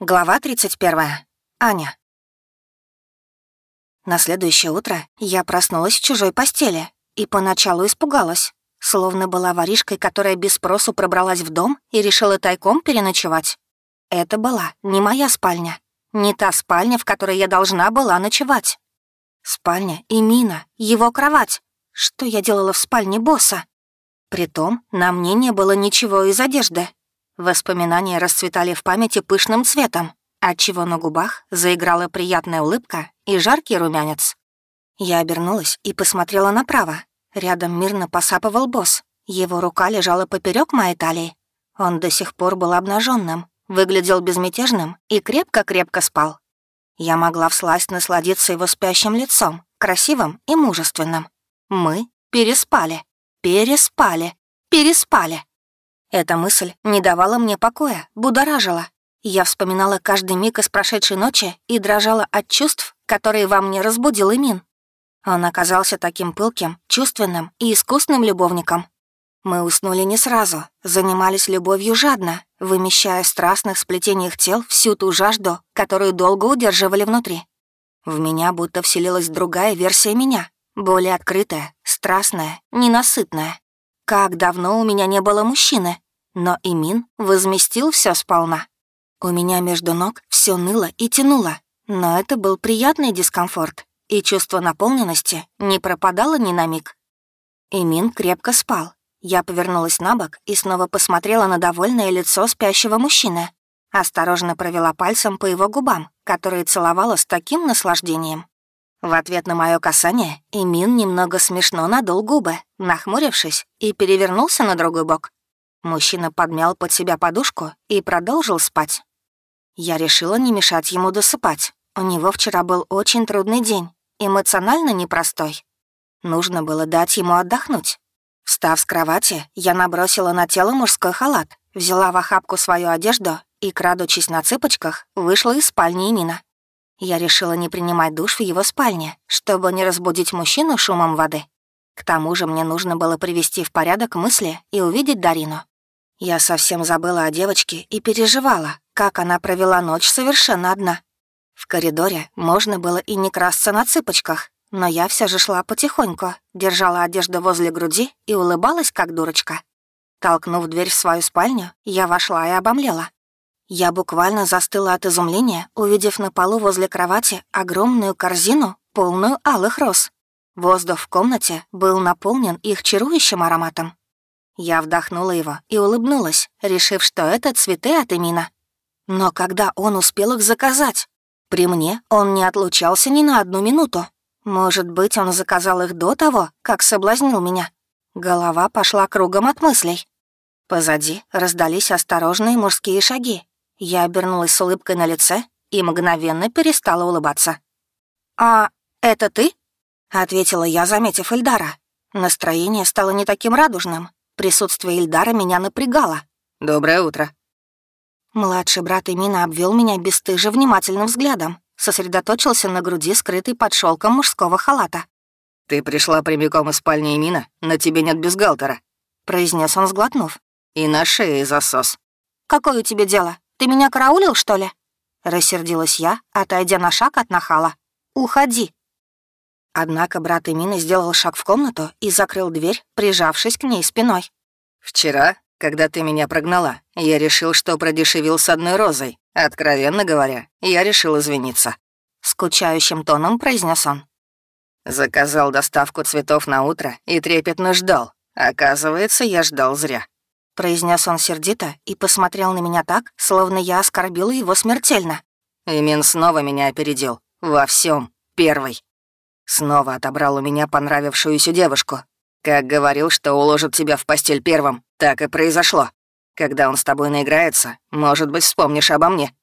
Глава 31. Аня. На следующее утро я проснулась в чужой постели и поначалу испугалась, словно была воришкой, которая без спросу пробралась в дом и решила тайком переночевать. Это была не моя спальня, не та спальня, в которой я должна была ночевать. Спальня и Мина, его кровать. Что я делала в спальне босса? Притом на мне не было ничего из одежды, Воспоминания расцветали в памяти пышным цветом, отчего на губах заиграла приятная улыбка и жаркий румянец. Я обернулась и посмотрела направо. Рядом мирно посапывал босс. Его рука лежала поперек моей талии. Он до сих пор был обнаженным, выглядел безмятежным и крепко-крепко спал. Я могла всласть насладиться его спящим лицом, красивым и мужественным. Мы переспали, переспали, переспали. Эта мысль не давала мне покоя, будоражила. Я вспоминала каждый миг из прошедшей ночи и дрожала от чувств, которые во мне разбудил Имин. Он оказался таким пылким, чувственным и искусным любовником. Мы уснули не сразу, занимались любовью жадно, вымещая в страстных сплетениях тел всю ту жажду, которую долго удерживали внутри. В меня будто вселилась другая версия меня, более открытая, страстная, ненасытная. Как давно у меня не было мужчины, но Имин возместил все сполна. У меня между ног все ныло и тянуло, но это был приятный дискомфорт, и чувство наполненности не пропадало ни на миг. Имин крепко спал. Я повернулась на бок и снова посмотрела на довольное лицо спящего мужчины. Осторожно провела пальцем по его губам, которые целовала с таким наслаждением. В ответ на мое касание Эмин немного смешно надул губы, нахмурившись, и перевернулся на другой бок. Мужчина подмял под себя подушку и продолжил спать. Я решила не мешать ему досыпать. У него вчера был очень трудный день, эмоционально непростой. Нужно было дать ему отдохнуть. Встав с кровати, я набросила на тело мужской халат, взяла в охапку свою одежду и, крадучись на цыпочках, вышла из спальни Нина. Я решила не принимать душ в его спальне, чтобы не разбудить мужчину шумом воды. К тому же мне нужно было привести в порядок мысли и увидеть Дарину. Я совсем забыла о девочке и переживала, как она провела ночь совершенно одна. В коридоре можно было и не красться на цыпочках, но я все же шла потихоньку, держала одежду возле груди и улыбалась, как дурочка. Толкнув дверь в свою спальню, я вошла и обомлела. Я буквально застыла от изумления, увидев на полу возле кровати огромную корзину, полную алых роз. Воздух в комнате был наполнен их чарующим ароматом. Я вдохнула его и улыбнулась, решив, что это цветы от Эмина. Но когда он успел их заказать? При мне он не отлучался ни на одну минуту. Может быть, он заказал их до того, как соблазнил меня. Голова пошла кругом от мыслей. Позади раздались осторожные мужские шаги, я обернулась с улыбкой на лице и мгновенно перестала улыбаться. «А это ты?» — ответила я, заметив Эльдара. Настроение стало не таким радужным. Присутствие Эльдара меня напрягало. «Доброе утро». Младший брат Эмина обвел меня бесстыже внимательным взглядом, сосредоточился на груди, скрытой под шелком мужского халата. «Ты пришла прямиком из спальни Эмина, на тебе нет бюстгальтера», — произнес он, сглотнув. «И на шее засос». «Какое у тебя дело? Ты меня караулил, что ли?» Рассердилась я, отойдя на шаг от нахала. «Уходи!» Однако брат Эмины сделал шаг в комнату и закрыл дверь, прижавшись к ней спиной. «Вчера, когда ты меня прогнала, я решил, что продешевил с одной розой. Откровенно говоря, я решил извиниться». Скучающим тоном произнес он. Заказал доставку цветов на утро и трепетно ждал. Оказывается, я ждал зря произнес он сердито и посмотрел на меня так, словно я оскорбила его смертельно. Имин снова меня опередил. Во всем. Первый. Снова отобрал у меня понравившуюся девушку. Как говорил, что уложит тебя в постель первым, так и произошло. Когда он с тобой наиграется, может быть, вспомнишь обо мне».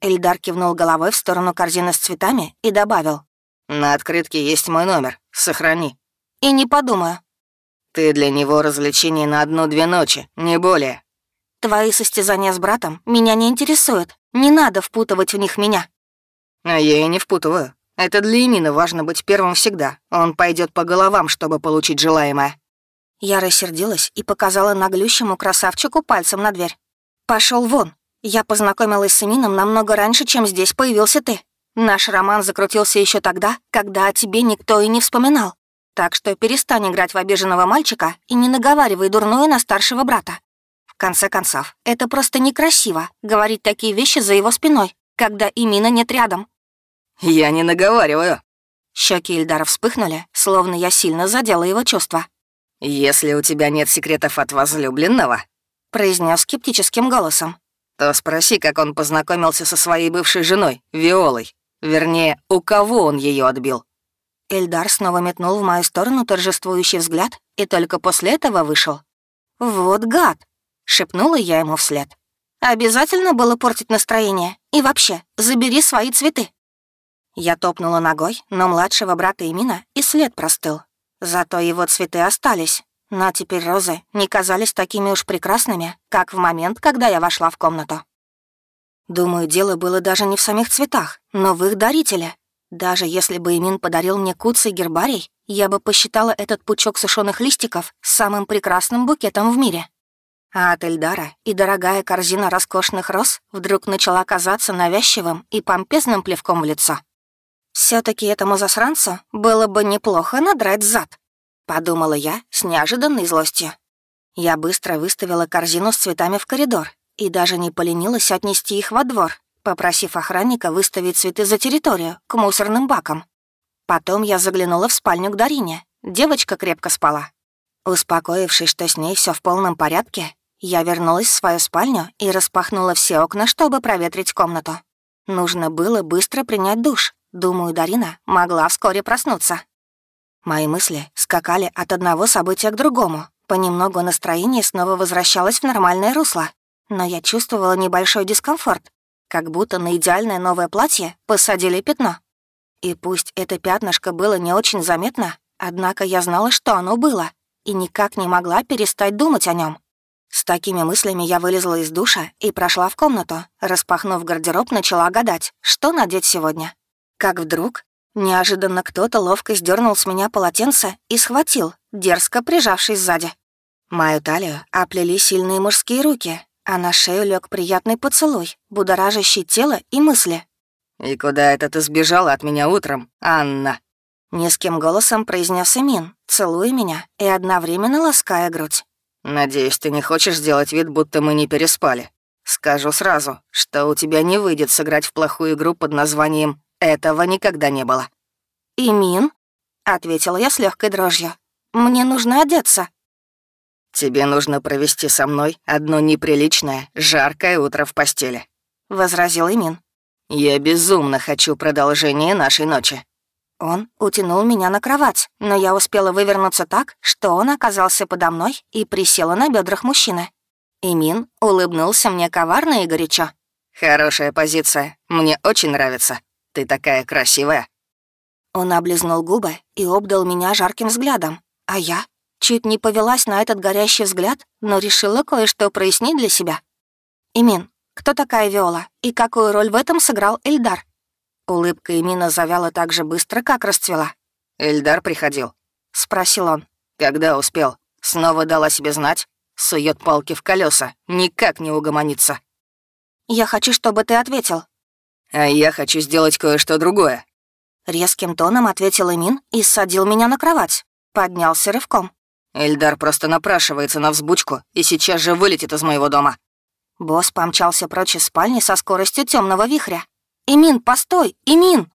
Эльдар кивнул головой в сторону корзины с цветами и добавил. «На открытке есть мой номер. Сохрани». «И не подумаю», ты для него развлечение на одну-две ночи, не более. Твои состязания с братом меня не интересуют. Не надо впутывать в них меня. А я и не впутываю. Это для Эмина важно быть первым всегда. Он пойдет по головам, чтобы получить желаемое. Я рассердилась и показала наглющему красавчику пальцем на дверь. Пошел вон. Я познакомилась с Эмином намного раньше, чем здесь появился ты. Наш роман закрутился еще тогда, когда о тебе никто и не вспоминал. Так что перестань играть в обиженного мальчика и не наговаривай дурное на старшего брата. В конце концов, это просто некрасиво — говорить такие вещи за его спиной, когда Имина нет рядом. «Я не наговариваю». Щеки Ильдара вспыхнули, словно я сильно задела его чувства. «Если у тебя нет секретов от возлюбленного», — произнес скептическим голосом, то спроси, как он познакомился со своей бывшей женой, Виолой. Вернее, у кого он ее отбил. Эльдар снова метнул в мою сторону торжествующий взгляд и только после этого вышел. «Вот гад!» — шепнула я ему вслед. «Обязательно было портить настроение? И вообще, забери свои цветы!» Я топнула ногой, но младшего брата Имина и след простыл. Зато его цветы остались, но теперь розы не казались такими уж прекрасными, как в момент, когда я вошла в комнату. Думаю, дело было даже не в самих цветах, но в их дарителе. Даже если бы Имин подарил мне куцый гербарий, я бы посчитала этот пучок сушеных листиков самым прекрасным букетом в мире. А от Эльдара и дорогая корзина роскошных роз вдруг начала казаться навязчивым и помпезным плевком в лицо. Все таки этому засранцу было бы неплохо надрать зад», — подумала я с неожиданной злостью. Я быстро выставила корзину с цветами в коридор и даже не поленилась отнести их во двор, попросив охранника выставить цветы за территорию, к мусорным бакам. Потом я заглянула в спальню к Дарине. Девочка крепко спала. Успокоившись, что с ней все в полном порядке, я вернулась в свою спальню и распахнула все окна, чтобы проветрить комнату. Нужно было быстро принять душ. Думаю, Дарина могла вскоре проснуться. Мои мысли скакали от одного события к другому. Понемногу настроение снова возвращалось в нормальное русло. Но я чувствовала небольшой дискомфорт, как будто на идеальное новое платье посадили пятно. И пусть это пятнышко было не очень заметно, однако я знала, что оно было, и никак не могла перестать думать о нем. С такими мыслями я вылезла из душа и прошла в комнату, распахнув гардероб, начала гадать, что надеть сегодня. Как вдруг неожиданно кто-то ловко сдернул с меня полотенце и схватил, дерзко прижавшись сзади. Мою талию оплели сильные мужские руки, а на шею лег приятный поцелуй, будоражащий тело и мысли. «И куда это ты сбежала от меня утром, Анна?» Низким голосом произнес Эмин, целуя меня и одновременно лаская грудь. «Надеюсь, ты не хочешь сделать вид, будто мы не переспали. Скажу сразу, что у тебя не выйдет сыграть в плохую игру под названием «Этого никогда не было». «Эмин?» — ответила я с легкой дрожью. «Мне нужно одеться». «Тебе нужно провести со мной одно неприличное, жаркое утро в постели», — возразил Имин. «Я безумно хочу продолжения нашей ночи». Он утянул меня на кровать, но я успела вывернуться так, что он оказался подо мной и присела на бедрах мужчины. Имин улыбнулся мне коварно и горячо. «Хорошая позиция. Мне очень нравится. Ты такая красивая». Он облизнул губы и обдал меня жарким взглядом, а я Чуть не повелась на этот горящий взгляд, но решила кое-что прояснить для себя. «Имин, кто такая Виола и какую роль в этом сыграл Эльдар?» Улыбка Имина завяла так же быстро, как расцвела. «Эльдар приходил?» — спросил он. «Когда успел? Снова дала себе знать? Сует палки в колеса, никак не угомонится». «Я хочу, чтобы ты ответил». «А я хочу сделать кое-что другое». Резким тоном ответил Имин и садил меня на кровать. Поднялся рывком. Эльдар просто напрашивается на взбучку и сейчас же вылетит из моего дома». Босс помчался прочь из спальни со скоростью темного вихря. «Имин, постой! Имин!»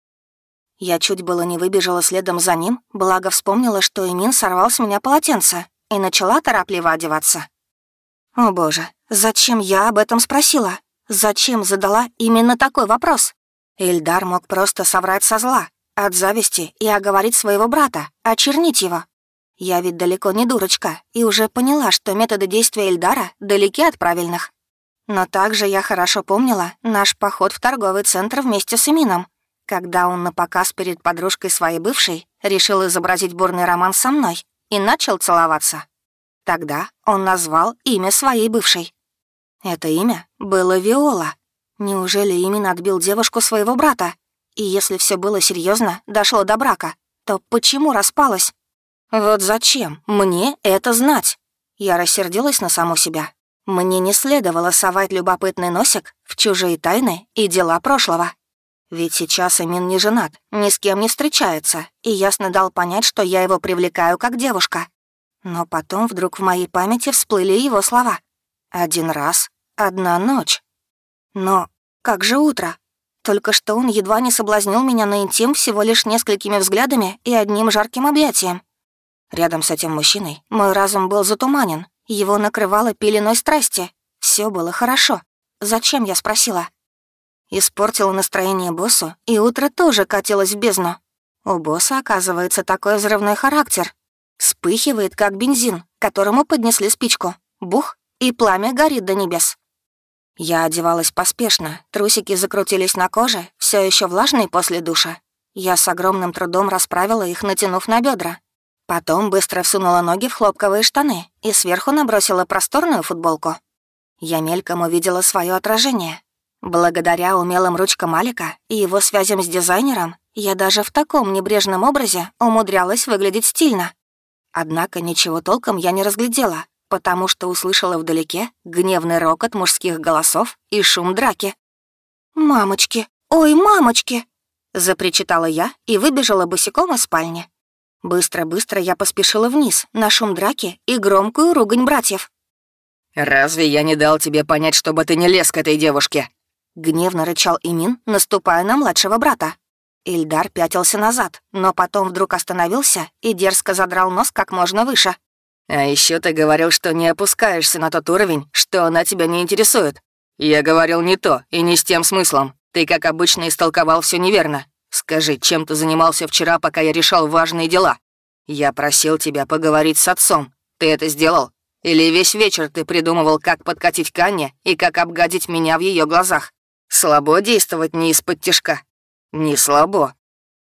Я чуть было не выбежала следом за ним, благо вспомнила, что Имин сорвал с меня полотенце и начала торопливо одеваться. О боже, зачем я об этом спросила? Зачем задала именно такой вопрос? Эльдар мог просто соврать со зла, от зависти и оговорить своего брата, очернить его. Я ведь далеко не дурочка и уже поняла, что методы действия Эльдара далеки от правильных. Но также я хорошо помнила наш поход в торговый центр вместе с Эмином, когда он на показ перед подружкой своей бывшей решил изобразить бурный роман со мной и начал целоваться. Тогда он назвал имя своей бывшей. Это имя было Виола. Неужели Имин отбил девушку своего брата? И если все было серьезно, дошло до брака, то почему распалось? Вот зачем мне это знать? Я рассердилась на саму себя. Мне не следовало совать любопытный носик в чужие тайны и дела прошлого. Ведь сейчас Эмин не женат, ни с кем не встречается, и ясно дал понять, что я его привлекаю как девушка. Но потом вдруг в моей памяти всплыли его слова. «Один раз, одна ночь». Но как же утро? Только что он едва не соблазнил меня на интим всего лишь несколькими взглядами и одним жарким объятием. Рядом с этим мужчиной мой разум был затуманен, его накрывало пеленой страсти. Все было хорошо. Зачем, я спросила? Испортила настроение боссу, и утро тоже катилось в бездну. У босса, оказывается, такой взрывной характер. Вспыхивает, как бензин, которому поднесли спичку. Бух, и пламя горит до небес. Я одевалась поспешно, трусики закрутились на коже, все еще влажные после душа. Я с огромным трудом расправила их, натянув на бедра. Потом быстро всунула ноги в хлопковые штаны и сверху набросила просторную футболку. Я мельком увидела свое отражение, Благодаря умелым ручкам Алика и его связям с дизайнером, я даже в таком небрежном образе умудрялась выглядеть стильно. Однако ничего толком я не разглядела, потому что услышала вдалеке гневный рокот мужских голосов и шум драки. «Мамочки! Ой, мамочки!» — запричитала я и выбежала босиком из спальни. Быстро-быстро я поспешила вниз, на шум драки и громкую ругань братьев. «Разве я не дал тебе понять, чтобы ты не лез к этой девушке?» Гневно рычал Имин, наступая на младшего брата. Ильдар пятился назад, но потом вдруг остановился и дерзко задрал нос как можно выше. «А еще ты говорил, что не опускаешься на тот уровень, что она тебя не интересует. Я говорил не то и не с тем смыслом. Ты, как обычно, истолковал все неверно. Скажи, чем ты занимался вчера, пока я решал важные дела? Я просил тебя поговорить с отцом. Ты это сделал? Или весь вечер ты придумывал, как подкатить к и как обгадить меня в ее глазах? Слабо действовать не из-под тяжка. Не слабо.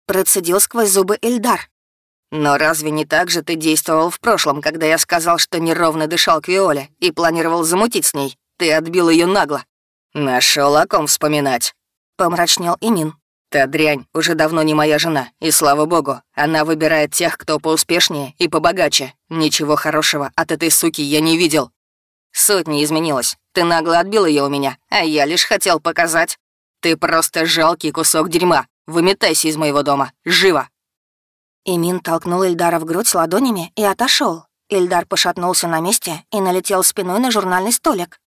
Процедил сквозь зубы Эльдар. Но разве не так же ты действовал в прошлом, когда я сказал, что неровно дышал к Виоле и планировал замутить с ней? Ты отбил ее нагло. Нашел о ком вспоминать. Помрачнел Имин. Та дрянь уже давно не моя жена, и слава богу, она выбирает тех, кто поуспешнее и побогаче. Ничего хорошего от этой суки я не видел. Суть не изменилась. Ты нагло отбил ее у меня, а я лишь хотел показать. Ты просто жалкий кусок дерьма. Выметайся из моего дома. Живо!» Имин толкнул Ильдара в грудь ладонями и отошел. Ильдар пошатнулся на месте и налетел спиной на журнальный столик.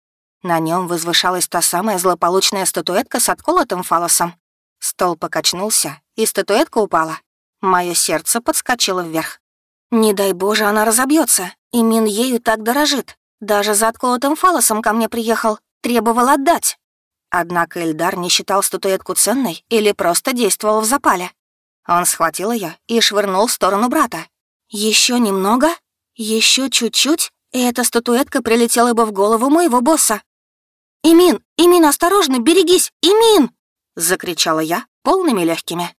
На нем возвышалась та самая злополучная статуэтка с отколотым фалосом. Стол покачнулся, и статуэтка упала. Мое сердце подскочило вверх. Не дай боже, она разобьется. Имин ею так дорожит. Даже за отколотым фалосом ко мне приехал, требовал отдать. Однако Эльдар не считал статуэтку ценной или просто действовал в запале. Он схватил ее и швырнул в сторону брата. Еще немного, еще чуть-чуть, и эта статуэтка прилетела бы в голову моего босса. «Имин! Имин, осторожно, берегись! Имин!» — закричала я полными легкими.